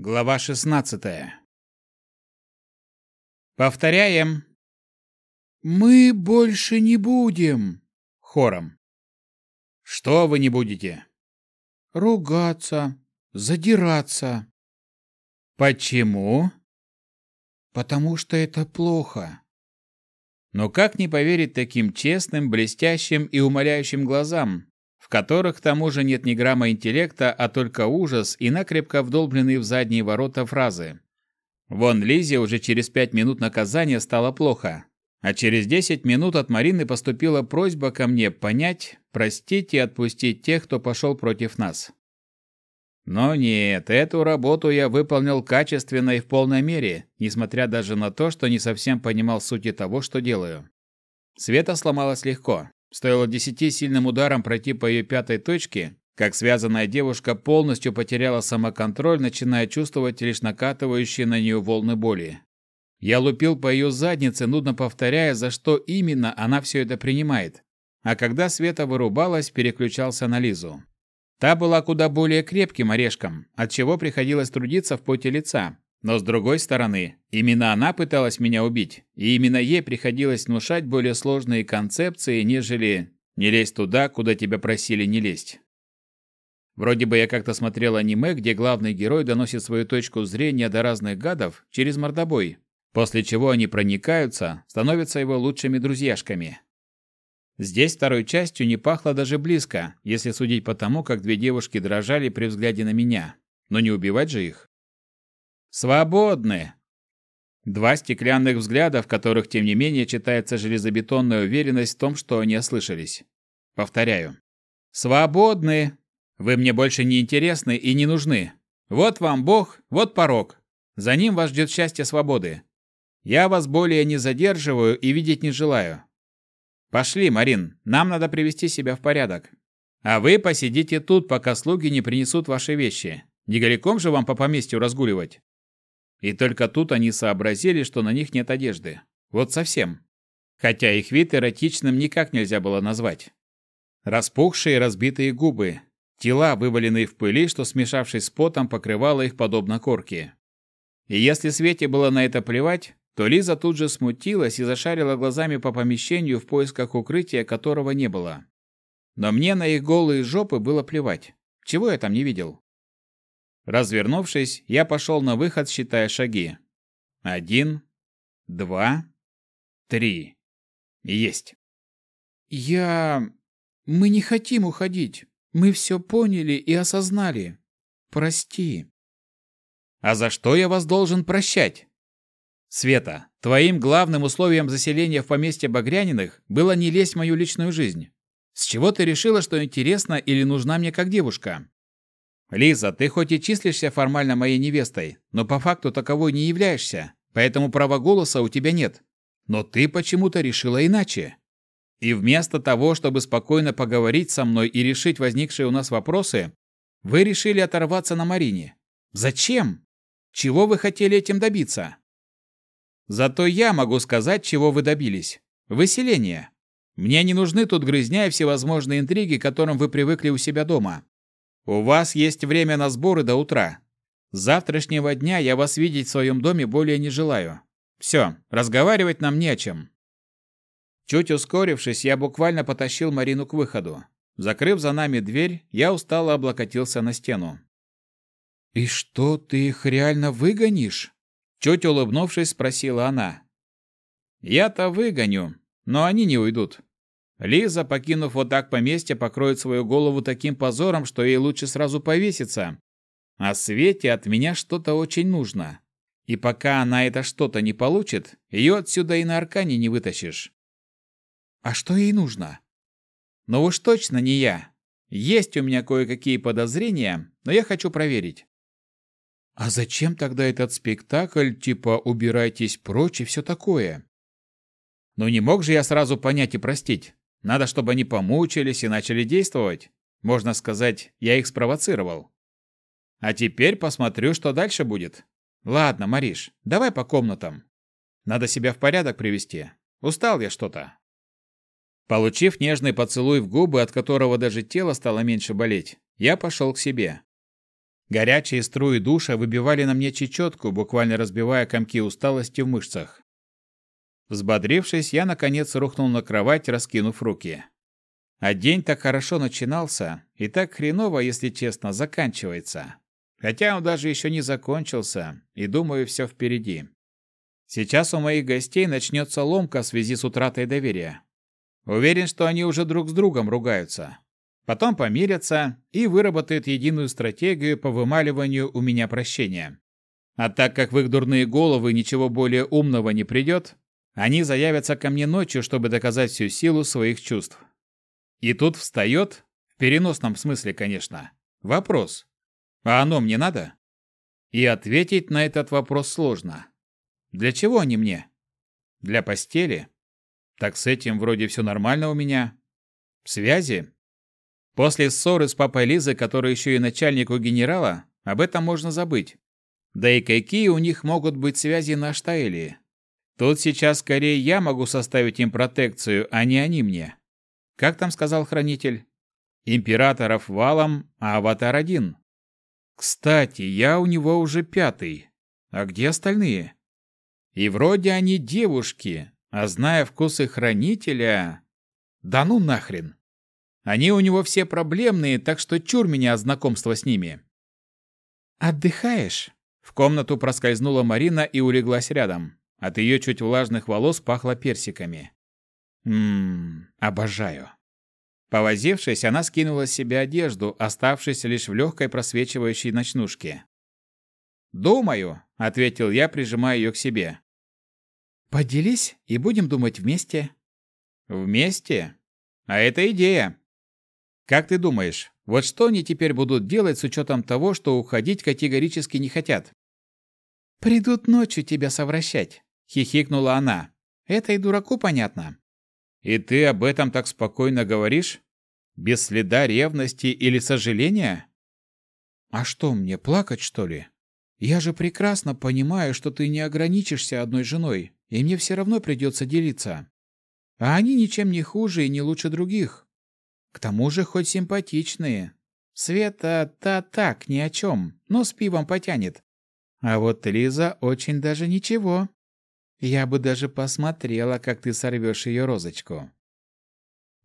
Глава 16. Повторяем. Мы больше не будем. Хором. Что вы не будете? Ругаться, задираться. Почему? Потому что это плохо. Но как не поверить таким честным, блестящим и умоляющим глазам, в которых к тому же нет ни грамма интеллекта, а только ужас и накрепко вдолбленные в задние ворота фразы. Вон Лизе уже через пять минут наказания стало плохо, а через десять минут от Марины поступила просьба ко мне понять, простить и отпустить тех, кто пошел против нас. Но нет, эту работу я выполнил качественно и в полной мере, несмотря даже на то, что не совсем понимал сути того, что делаю. Света сломалась легко. Стоило десяти сильным ударом пройти по ее пятой точке, как связанная девушка полностью потеряла самоконтроль, начиная чувствовать лишь накатывающие на нее волны боли. Я лупил по ее заднице, нудно повторяя, за что именно она все это принимает. А когда Света вырубалась, переключался на Лизу. Та была куда более крепким орешком, от чего приходилось трудиться в поте лица, но с другой стороны, именно она пыталась меня убить, и именно ей приходилось внушать более сложные концепции, нежели «не лезь туда, куда тебя просили не лезть». Вроде бы я как-то смотрел аниме, где главный герой доносит свою точку зрения до разных гадов через мордобой, после чего они проникаются, становятся его лучшими друзьяшками. Здесь второй частью не пахло даже близко, если судить по тому, как две девушки дрожали при взгляде на меня. Но не убивать же их. Свободны. Два стеклянных взгляда, в которых, тем не менее, читается железобетонная уверенность в том, что они ослышались. Повторяю. Свободны. Вы мне больше не интересны и не нужны. Вот вам Бог, вот порог. За ним вас ждет счастье свободы. Я вас более не задерживаю и видеть не желаю. Пошли, Марин, нам надо привести себя в порядок. А вы посидите тут, пока слуги не принесут ваши вещи. Не горяком же вам по поместью разгуливать. И только тут они сообразили, что на них нет одежды. Вот совсем. Хотя их вид эротичным никак нельзя было назвать. Распухшие разбитые губы, тела, вываленные в пыли, что, смешавшись с потом, покрывало их подобно корке. И если Свете было на это плевать, то Лиза тут же смутилась и зашарила глазами по помещению в поисках укрытия, которого не было. Но мне на их голые жопы было плевать. Чего я там не видел? Развернувшись, я пошел на выход, считая шаги. Один, два, три. Есть. Я... Мы не хотим уходить. Мы все поняли и осознали. Прости. А за что я вас должен прощать? Света, твоим главным условием заселения в поместье Багряниных было не лезть в мою личную жизнь. С чего ты решила, что интересна или нужна мне как девушка? Лиза, ты хоть и числишься формально моей невестой, но по факту таковой не являешься, поэтому права голоса у тебя нет. Но ты почему-то решила иначе. И вместо того, чтобы спокойно поговорить со мной и решить возникшие у нас вопросы, вы решили оторваться на Марине. Зачем? Чего вы хотели этим добиться? Зато я могу сказать, чего вы добились. Выселение. Мне не нужны тут грызня и всевозможные интриги, к которым вы привыкли у себя дома. У вас есть время на сборы до утра. С завтрашнего дня я вас видеть в своем доме более не желаю. Все, разговаривать нам не о чем. Чуть ускорившись, я буквально потащил Марину к выходу. Закрыв за нами дверь, я устало облокотился на стену. «И что, ты их реально выгонишь?» Чуть улыбнувшись, спросила она. «Я-то выгоню, но они не уйдут. Лиза, покинув вот так поместье, покроет свою голову таким позором, что ей лучше сразу повеситься. А Свете от меня что-то очень нужно. И пока она это что-то не получит, ее отсюда и на аркане не вытащишь. А что ей нужно? Ну уж точно не я. Есть у меня кое-какие подозрения, но я хочу проверить. А зачем тогда этот спектакль, типа «убирайтесь прочь» и все такое? Ну не мог же я сразу понять и простить. Надо, чтобы они помучились и начали действовать. Можно сказать, я их спровоцировал. А теперь посмотрю, что дальше будет. Ладно, Мариш, давай по комнатам. Надо себя в порядок привести. Устал я что-то. Получив нежный поцелуй в губы, от которого даже тело стало меньше болеть, я пошел к себе. Горячие струи душа выбивали на мне чечетку, буквально разбивая комки усталости в мышцах. Взбодрившись, я, наконец, рухнул на кровать, раскинув руки. А день так хорошо начинался, и так хреново, если честно, заканчивается. Хотя он даже еще не закончился, и думаю, все впереди. Сейчас у моих гостей начнется ломка в связи с утратой доверия. Уверен, что они уже друг с другом ругаются. Потом помирятся и выработают единую стратегию по вымаливанию у меня прощения. А так как в их дурные головы ничего более умного не придет, они заявятся ко мне ночью, чтобы доказать всю силу своих чувств. И тут встает, в переносном смысле, конечно, вопрос. А оно мне надо? И ответить на этот вопрос сложно. Для чего они мне? Для постели? Так с этим вроде все нормально у меня. Связи? После ссоры с папой Лизы, который еще и начальник у генерала, об этом можно забыть. Да и какие у них могут быть связи на Штайлии? Тут сейчас скорее я могу составить им протекцию, а не они мне. Как там сказал хранитель? Императоров валом, а аватар один. Кстати, я у него уже пятый. А где остальные? И вроде они девушки, а зная вкусы хранителя... Да ну нахрен! Они у него все проблемные, так что чур меня знакомство с ними. «Отдыхаешь?» В комнату проскользнула Марина и улеглась рядом. От ее чуть влажных волос пахло персиками. Ммм, обожаю. Повозившись, она скинула с себя одежду, оставшись лишь в легкой просвечивающей ночнушке. «Думаю», — ответил я, прижимая ее к себе. «Поделись, и будем думать вместе». «Вместе? А это идея. Как ты думаешь, вот что они теперь будут делать с учетом того, что уходить категорически не хотят? Придут ночью тебя совращать, хихикнула она. Это и дураку понятно. И ты об этом так спокойно говоришь? Без следа ревности или сожаления? А что, мне плакать, что ли? Я же прекрасно понимаю, что ты не ограничишься одной женой, и мне все равно придется делиться. А они ничем не хуже и не лучше других. К тому же хоть симпатичные. Света-то так, ни о чем, но с пивом потянет. А вот Лиза очень даже ничего. Я бы даже посмотрела, как ты сорвешь ее розочку.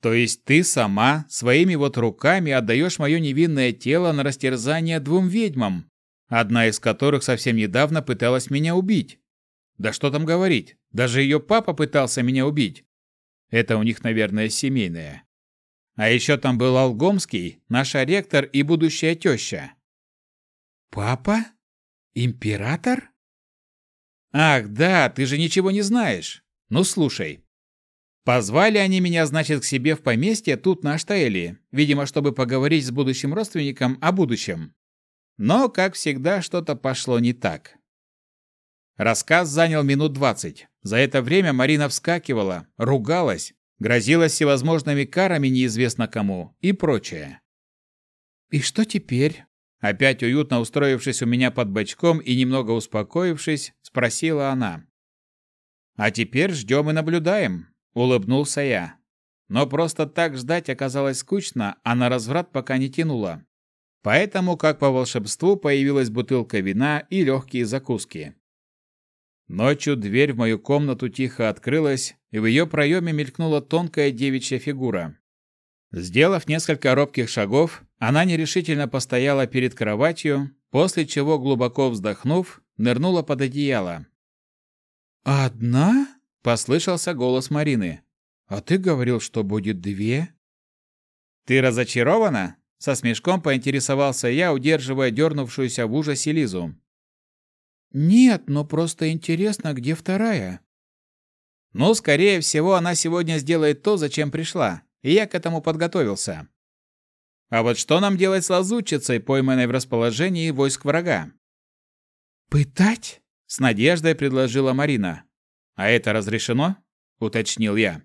То есть ты сама своими вот руками отдаешь мое невинное тело на растерзание двум ведьмам, одна из которых совсем недавно пыталась меня убить. Да что там говорить, даже ее папа пытался меня убить. Это у них, наверное, семейное. А еще там был Алгомский, наша ректор и будущая теща. Папа? Император? Ах, да, ты же ничего не знаешь. Ну, слушай. Позвали они меня, значит, к себе в поместье тут на Аштаэле, видимо, чтобы поговорить с будущим родственником о будущем. Но, как всегда, что-то пошло не так. Рассказ занял минут двадцать. За это время Марина вскакивала, ругалась, грозилась всевозможными карами неизвестно кому и прочее. «И что теперь?» Опять уютно устроившись у меня под бочком и немного успокоившись, спросила она. «А теперь ждем и наблюдаем», — улыбнулся я. Но просто так ждать оказалось скучно, а на разврат пока не тянуло. Поэтому, как по волшебству, появилась бутылка вина и легкие закуски. Ночью дверь в мою комнату тихо открылась, и в ее проеме мелькнула тонкая девичья фигура. Сделав несколько робких шагов, она нерешительно постояла перед кроватью, после чего, глубоко вздохнув, нырнула под одеяло. «Одна?» — послышался голос Марины. «А ты говорил, что будет две?» «Ты разочарована?» — со смешком поинтересовался я, удерживая дернувшуюся в ужасе Лизу. «Нет, но просто интересно, где вторая?» «Ну, скорее всего, она сегодня сделает то, зачем пришла, и я к этому подготовился. А вот что нам делать с лазутчицей, пойманной в расположении войск врага?» «Пытать?» — с надеждой предложила Марина. «А это разрешено?» — уточнил я.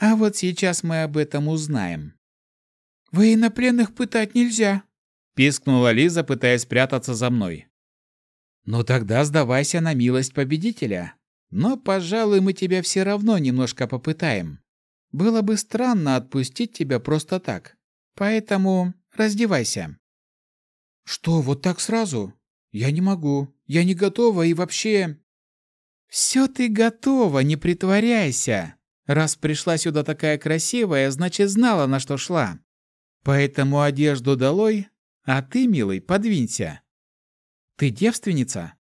«А вот сейчас мы об этом узнаем». «Военнопленных пытать нельзя», — пискнула Лиза, пытаясь спрятаться за мной. Ну тогда сдавайся на милость победителя. Но, пожалуй, мы тебя все равно немножко попытаем. Было бы странно отпустить тебя просто так. Поэтому раздевайся. «Что, вот так сразу? Я не могу. Я не готова и вообще...» «Все ты готова, не притворяйся. Раз пришла сюда такая красивая, значит, знала, на что шла. Поэтому одежду долой, а ты, милый, подвинься. Ты девственница?»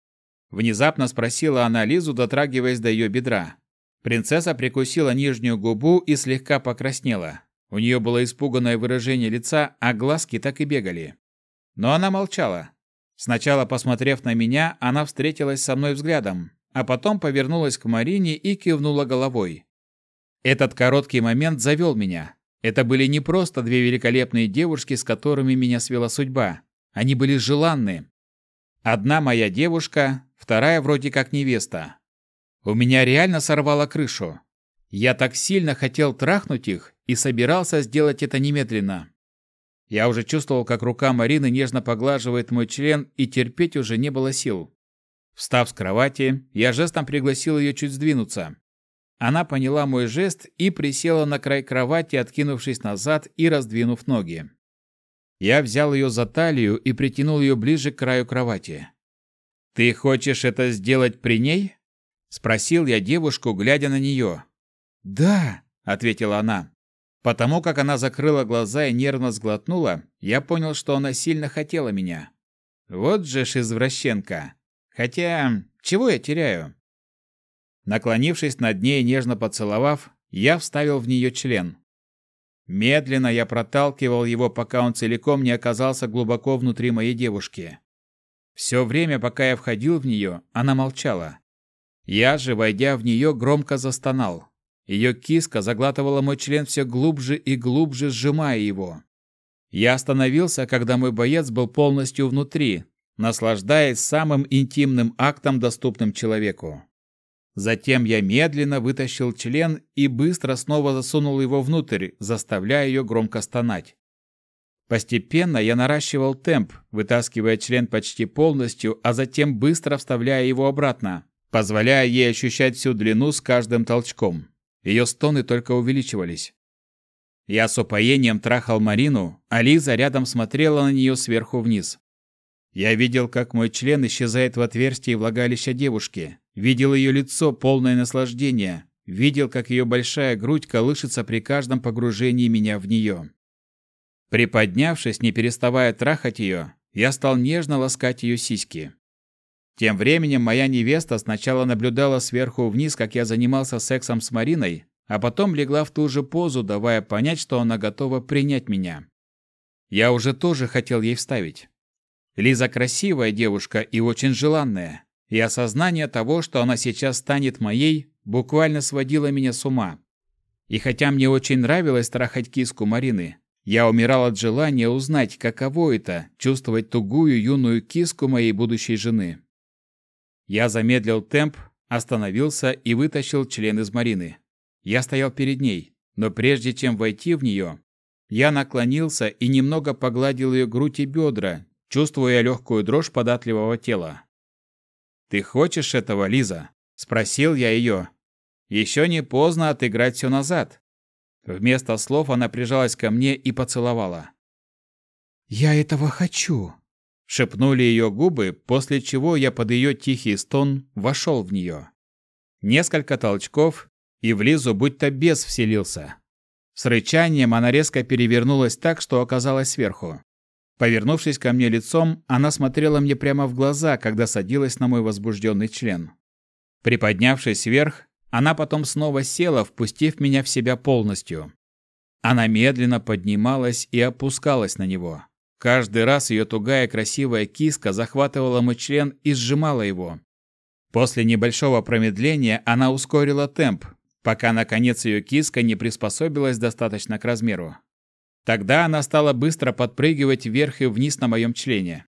Внезапно спросила она Лизу, дотрагиваясь до ее бедра. Принцесса прикусила нижнюю губу и слегка покраснела. У нее было испуганное выражение лица, а глазки так и бегали. Но она молчала. Сначала, посмотрев на меня, она встретилась со мной взглядом, а потом повернулась к Марине и кивнула головой. Этот короткий момент завел меня. Это были не просто две великолепные девушки, с которыми меня свела судьба. Они были желанны. Одна моя девушка, вторая вроде как невеста. У меня реально сорвало крышу. Я так сильно хотел трахнуть их и собирался сделать это немедленно. Я уже чувствовал, как рука Марины нежно поглаживает мой член, и терпеть уже не было сил. Встав с кровати, я жестом пригласил ее чуть сдвинуться. Она поняла мой жест и присела на край кровати, откинувшись назад и раздвинув ноги. Я взял ее за талию и притянул ее ближе к краю кровати. «Ты хочешь это сделать при ней?» – спросил я девушку, глядя на нее. «Да», – ответила она. Потому как она закрыла глаза и нервно сглотнула, я понял, что она сильно хотела меня. Вот же ж извращенка. Хотя, чего я теряю? Наклонившись над ней, нежно поцеловав, я вставил в нее член. Медленно я проталкивал его, пока он целиком не оказался глубоко внутри моей девушки. Все время, пока я входил в нее, она молчала. Я же, войдя в нее, громко застонал. Ее киска заглатывала мой член все глубже и глубже, сжимая его. Я остановился, когда мой боец был полностью внутри, наслаждаясь самым интимным актом, доступным человеку. Затем я медленно вытащил член и быстро снова засунул его внутрь, заставляя ее громко стонать. Постепенно я наращивал темп, вытаскивая член почти полностью, а затем быстро вставляя его обратно, позволяя ей ощущать всю длину с каждым толчком. Ее стоны только увеличивались. Я с упоением трахал Марину, а Лиза рядом смотрела на нее сверху вниз. Я видел, как мой член исчезает в отверстии влагалища девушки, видел ее лицо, полное наслаждения, видел, как ее большая грудь колышется при каждом погружении меня в нее. Приподнявшись, не переставая трахать ее, я стал нежно ласкать ее сиськи. Тем временем моя невеста сначала наблюдала сверху вниз, как я занимался сексом с Мариной, а потом легла в ту же позу, давая понять, что она готова принять меня. Я уже тоже хотел ей вставить. Лиза красивая девушка и очень желанная, и осознание того, что она сейчас станет моей, буквально сводило меня с ума. И хотя мне очень нравилось трахать киску Марины, я умирал от желания узнать, каково это – чувствовать тугую юную киску моей будущей жены. Я замедлил темп, остановился и вытащил член из Марины. Я стоял перед ней, но прежде чем войти в нее, я наклонился и немного погладил ее грудь и бедра, чувствуя легкую дрожь податливого тела. «Ты хочешь этого, Лиза?» – спросил я ее. «Еще не поздно отыграть все назад». Вместо слов она прижалась ко мне и поцеловала. «Я этого хочу», шепнули ее губы, после чего я под ее тихий стон вошел в нее. Несколько толчков, и в Лизу будто бес вселился. С рычанием она резко перевернулась так, что оказалась сверху. Повернувшись ко мне лицом, она смотрела мне прямо в глаза, когда садилась на мой возбужденный член. Приподнявшись вверх, она потом снова села, впустив меня в себя полностью. Она медленно поднималась и опускалась на него. Каждый раз ее тугая красивая киска захватывала мой член и сжимала его. После небольшого промедления она ускорила темп, пока наконец ее киска не приспособилась достаточно к размеру. Тогда она стала быстро подпрыгивать вверх и вниз на моем члене.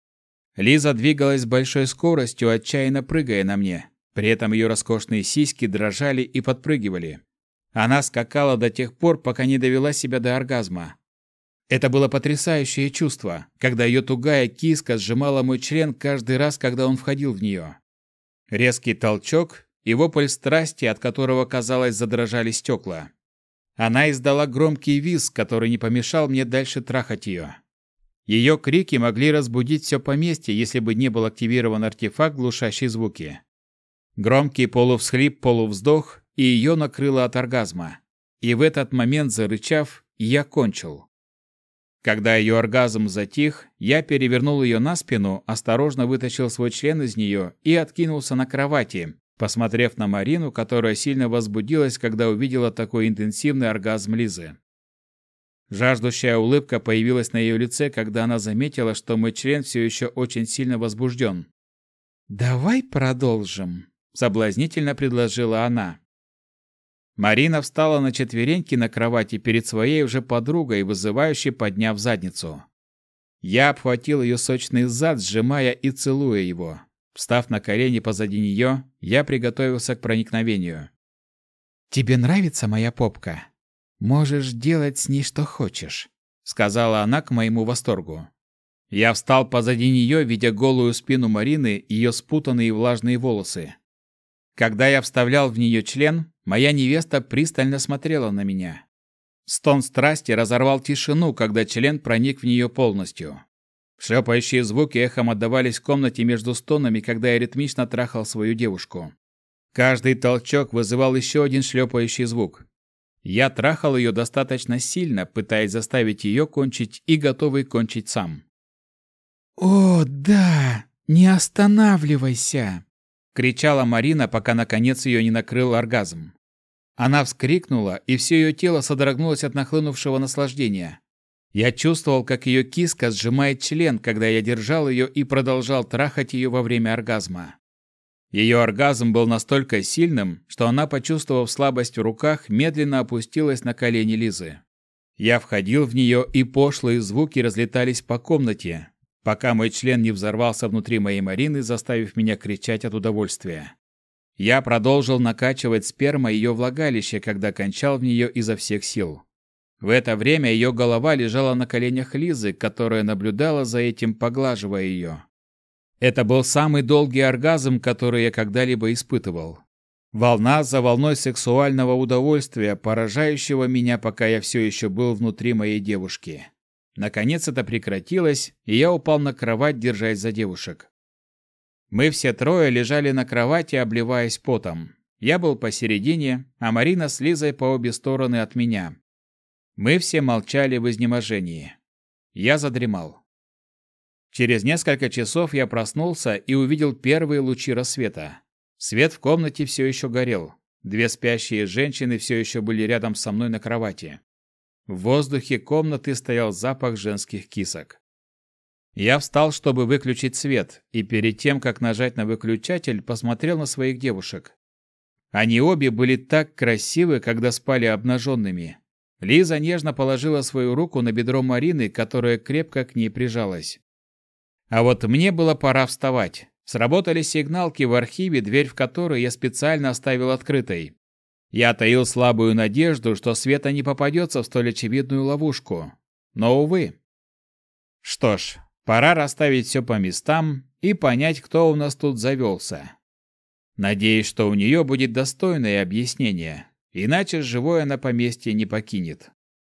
Лиза двигалась с большой скоростью, отчаянно прыгая на мне. При этом ее роскошные сиськи дрожали и подпрыгивали. Она скакала до тех пор, пока не довела себя до оргазма. Это было потрясающее чувство, когда ее тугая киска сжимала мой член каждый раз, когда он входил в нее. Резкий толчок и вопль страсти, от которого, казалось, задрожали стекла. Она издала громкий визг, который не помешал мне дальше трахать ее. Ее крики могли разбудить все поместье, если бы не был активирован артефакт, глушащий звуки. Громкий полувсхлип, полувздох, и ее накрыло от оргазма. И в этот момент, зарычав, я кончил. Когда ее оргазм затих, я перевернул ее на спину, осторожно вытащил свой член из нее и откинулся на кровати, посмотрев на Марину, которая сильно возбудилась, когда увидела такой интенсивный оргазм Лизы. Жаждущая улыбка появилась на ее лице, когда она заметила, что мой член все еще очень сильно возбужден. «Давай продолжим», — соблазнительно предложила она. Марина встала на четвереньки на кровати перед своей уже подругой, вызывающе подняв задницу. Я обхватил ее сочный зад, сжимая и целуя его. Встав на колени позади нее, я приготовился к проникновению. «Тебе нравится моя попка? Можешь делать с ней что хочешь», — сказала она к моему восторгу. Я встал позади нее, видя голую спину Марины, ее спутанные влажные волосы. Когда я вставлял в нее член, моя невеста пристально смотрела на меня. Стон страсти разорвал тишину, когда член проник в нее полностью. Шлепающие звуки эхом отдавались в комнате между стонами, когда я ритмично трахал свою девушку. Каждый толчок вызывал еще один шлепающий звук. Я трахал ее достаточно сильно, пытаясь заставить ее кончить и готовый кончить сам. «О, да! Не останавливайся!» — кричала Марина, пока наконец ее не накрыл оргазм. Она вскрикнула, и все ее тело содрогнулось от нахлынувшего наслаждения. Я чувствовал, как ее киска сжимает член, когда я держал ее и продолжал трахать ее во время оргазма. Ее оргазм был настолько сильным, что она, почувствовав слабость в руках, медленно опустилась на колени Лизы. Я входил в нее, и пошлые звуки разлетались по комнате, пока мой член не взорвался внутри моей Марины, заставив меня кричать от удовольствия. Я продолжил накачивать сперма ее влагалище, когда кончал в нее изо всех сил. В это время ее голова лежала на коленях Лизы, которая наблюдала за этим, поглаживая ее. Это был самый долгий оргазм, который я когда-либо испытывал. Волна за волной сексуального удовольствия, поражающего меня, пока я все еще был внутри моей девушки. Наконец это прекратилось, и я упал на кровать, держась за девушек. Мы все трое лежали на кровати, обливаясь потом. Я был посередине, а Марина с Лизой по обе стороны от меня. Мы все молчали в изнеможении. Я задремал. Через несколько часов я проснулся и увидел первые лучи рассвета. Свет в комнате все еще горел. Две спящие женщины все еще были рядом со мной на кровати. В воздухе комнаты стоял запах женских кисок. Я встал, чтобы выключить свет, и перед тем, как нажать на выключатель, посмотрел на своих девушек. Они обе были так красивы, когда спали обнаженными. Лиза нежно положила свою руку на бедро Марины, которая крепко к ней прижалась. А вот мне было пора вставать. Сработали сигналки в архиве, дверь в которой я специально оставил открытой. Я таил слабую надежду, что Света не попадется в столь очевидную ловушку. Но, увы. Что ж, пора расставить все по местам и понять, кто у нас тут завелся. Надеюсь, что у нее будет достойное объяснение, иначе живое на поместье не покинет.